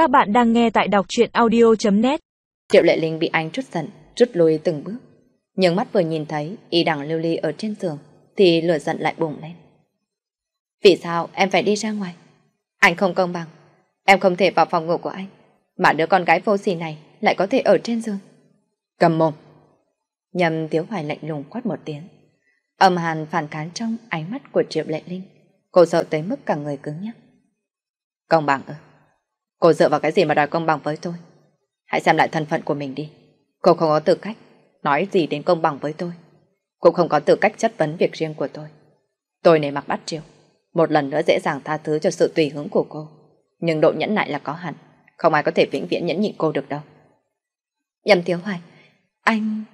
Các bạn đang nghe tại đọc truyện audio.net Triệu Lệ Linh bị anh trút giận, rút lui từng bước. Nhưng mắt vừa nhìn thấy y đằng lưu ly ở trên giường thì lửa giận lại bùng lên. Vì sao em phải đi ra ngoài? Anh không công bằng. Em không thể vào phòng ngủ của anh. Mà đứa con gái vô sỉ này lại có thể ở trên giường. Cầm mồm. Nhầm tiếu hoài lạnh lùng quát một tiếng. Âm hàn phản kháng trong ánh mắt của Triệu Lệ Linh. Cô sợ tới mức cả người cứng nhắc. Công bằng ư? Cô dựa vào cái gì mà đòi công bằng với tôi? Hãy xem lại thân phận của mình đi. Cô không có tư cách nói gì đến công bằng với tôi. Cũng không có tư cách chất vấn việc riêng của tôi. Tôi nể mặc bắt triều. Một lần nữa dễ dàng tha thứ cho sự tùy hứng của cô. Nhưng độ nhẫn nại là có hẳn. Không ai có thể vĩnh viễn nhẫn nhịn cô được đâu. Nhầm thiếu hoài. Anh...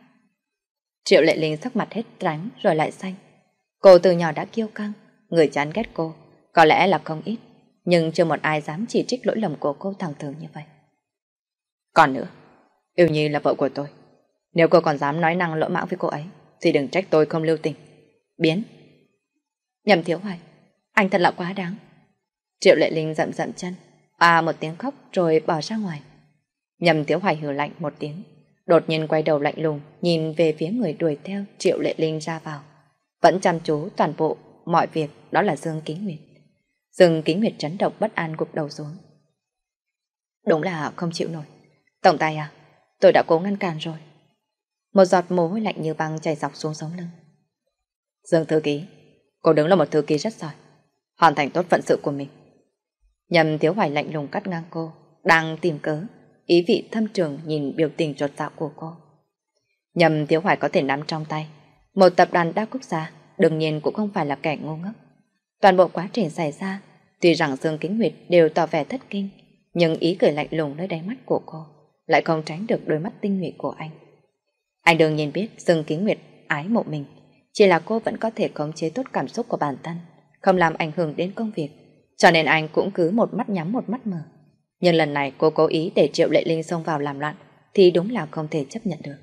Triệu lệ linh sắc mặt hết trắng rồi lại xanh. Cô từ nhỏ đã kiêu căng. Người chán ghét cô. Có lẽ là không ít. Nhưng chưa một ai dám chỉ trích lỗi lầm của cô thẳng thường như vậy. Còn nữa, Yêu Nhi là vợ của tôi. Nếu cô còn dám nói năng lỗ mãng với cô ấy, thì đừng trách tôi không lưu tình. Biến. Nhầm thiếu hoài, anh thật là quá đáng. Triệu lệ linh dậm dậm chân, à một tiếng khóc rồi bỏ ra ngoài. Nhầm thiếu hoài hừ lạnh một tiếng, đột nhiên quay đầu lạnh lùng, nhìn về phía người đuổi theo triệu lệ linh ra vào. Vẫn chăm chú toàn bộ mọi việc đó là Dương Kính Nguyệt. Dương Kính Nguyệt chấn động bất an gục đầu xuống. Đúng là không chịu nổi. Tổng tài à, tôi đã cố ngăn cản rồi. Một giọt mồ hôi lạnh như băng chảy dọc xuống sống lưng. Dương thư ký, cô đứng là một thư ký rất giỏi, hoàn thành tốt phận sự của mình. Nhầm thiếu hoài lạnh lùng cắt ngang cô, đang tìm cớ, ý vị thâm trường nhìn biểu tình trột dạo của cô. Nhầm thiếu hoài có thể nắm trong tay, một tập đoàn đa quốc gia, đương nhiên cũng không phải là kẻ ngu ngốc. Toàn bộ quá trình xảy ra, tuy rằng Dương Kính Nguyệt đều tỏ vẻ thất kinh, nhưng ý cười lạnh lùng nơi đáy mắt của cô lại không tránh được đôi mắt tinh nguyện của anh. Anh đương nhiên biết Dương Kính Nguyệt ái mộ mình, chỉ là cô vẫn có thể khống chế tốt cảm xúc của bản thân, không làm ảnh hưởng đến công việc, cho nên anh cũng cứ một mắt nhắm một mắt mở. Nhưng lần này cô cố ý để Triệu Lệ Linh xông vào làm loạn, thì đúng là không thể chấp nhận được.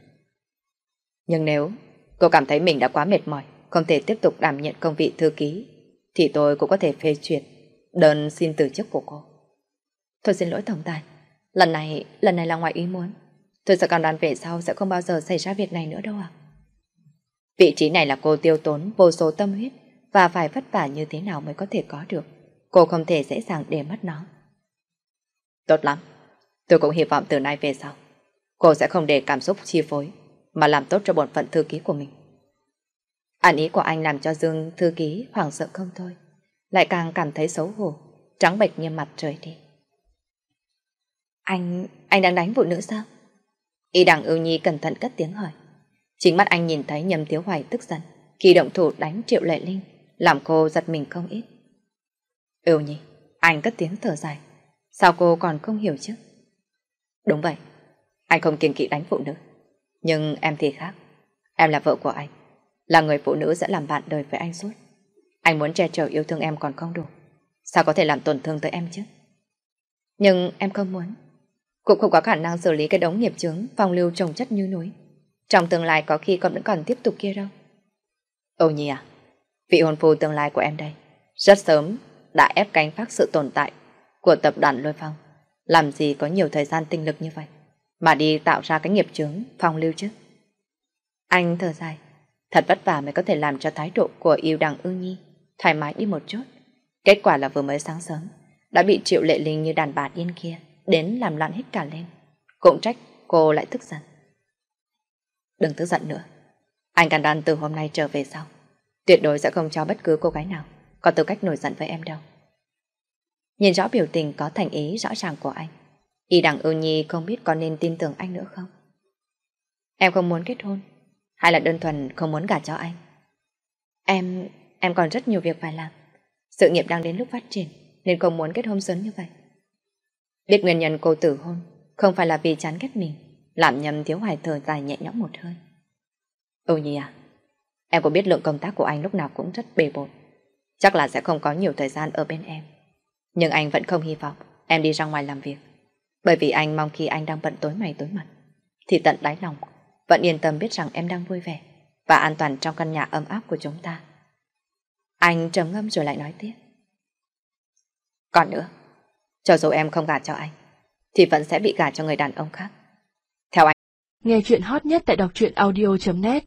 Nhưng nếu cô cảm thấy mình đã quá mệt mỏi, không thể tiếp tục đảm nhận công vị thư ký, thì tôi cũng có thể phê duyệt đơn xin từ chức của cô. Tôi xin lỗi tổng tài, lần này, lần này là ngoài ý muốn. Tôi sẽ cảm đoán về sau sẽ không bao giờ xảy ra việc này nữa đâu ạ. Vị trí này là cô tiêu tốn vô số tâm huyết và phải vất vả như thế nào mới có thể có được. Cô không thể dễ dàng để mất nó. Tốt lắm. Tôi cũng hy vọng từ nay về sau cô sẽ không để cảm xúc chi phối mà làm tốt cho bổn phận thư ký của mình. Ảnh ý của anh làm cho Dương thư ký hoảng sợ không thôi, lại càng cảm thấy xấu hổ, trắng bệch như mặt trời đi. Anh, anh đang đánh phụ nữ sao? Y đằng ưu nhi cẩn thận cất tiếng hỏi. Chính mắt anh nhìn thấy nhầm thiếu hoài tức giận khi động thủ đánh triệu lệ linh, làm cô giật mình không ít. Ưu nhi, anh cất tiếng thở dài. Sao cô còn không hiểu chứ? Đúng vậy, anh không kiên kỵ đánh phụ nữ. Nhưng em thì khác. Em là vợ của anh, là người phụ nữ sẽ làm bạn đời với anh suốt. Anh muốn che chở yêu thương em còn không đủ. Sao có thể làm tổn thương tới em chứ? Nhưng em không muốn. Cũng không có khả năng xử lý cái đống nghiệp chướng phong lưu trồng chất như núi. Trong tương lai có khi con vẫn còn tiếp tục kia đâu. Ô nhi à, vị hôn phu tương lai của em đây, rất sớm đã ép cánh phát sự tồn tại của tập đoàn Lôi Phong. Làm gì có nhiều thời gian tinh lực như vậy, mà đi tạo ra cái nghiệp chướng phong lưu chứ. Anh thở dài, thật vất vả mới có thể làm cho thái độ của yêu đằng ư nhi thoải mái đi một chút. Kết quả là vừa mới sáng sớm, đã bị triệu lệ linh như đàn bà điên kia đến làm loạn hết cả lên. Cũng trách cô lại tức giận. Đừng tức giận nữa. Anh càn đàn từ hôm nay trở về sau. Tuyệt đối sẽ không cho bất cứ cô gái nào có tư cách nổi giận với em đâu. Nhìn rõ biểu tình có thành ý rõ ràng của anh. Y đằng ưu nhi không biết có nên tin tưởng anh nữa không? Em không muốn kết hôn, hay là đơn thuần không muốn gả cho anh? Em, em còn rất nhiều việc phải làm. Sự nghiệp đang đến lúc phát triển, nên không muốn kết hôn sớm như vậy. Biết nguyên nhân cô tử hôn, không phải là vì chán ghét mình, làm nhầm thiếu hoài thở dài nhẹ nhõm một hơi. Âu Nhi à, em có biết lượng công tác của anh lúc nào cũng rất bề bộn. Chắc là sẽ không có nhiều thời gian ở bên em. Nhưng anh vẫn không hy vọng em đi ra ngoài làm việc. Bởi vì anh mong khi anh đang bận tối mày tối mặt, thì tận đáy lòng vẫn yên tâm biết rằng em đang vui vẻ và an toàn trong căn nhà ấm áp của chúng ta. Anh trầm ngâm rồi lại nói tiếp. Còn nữa, cho dù em không gả cho anh, thì vẫn sẽ bị gả cho người đàn ông khác. Theo anh, Nghe chuyện hot nhất tại đọc truyện audio.net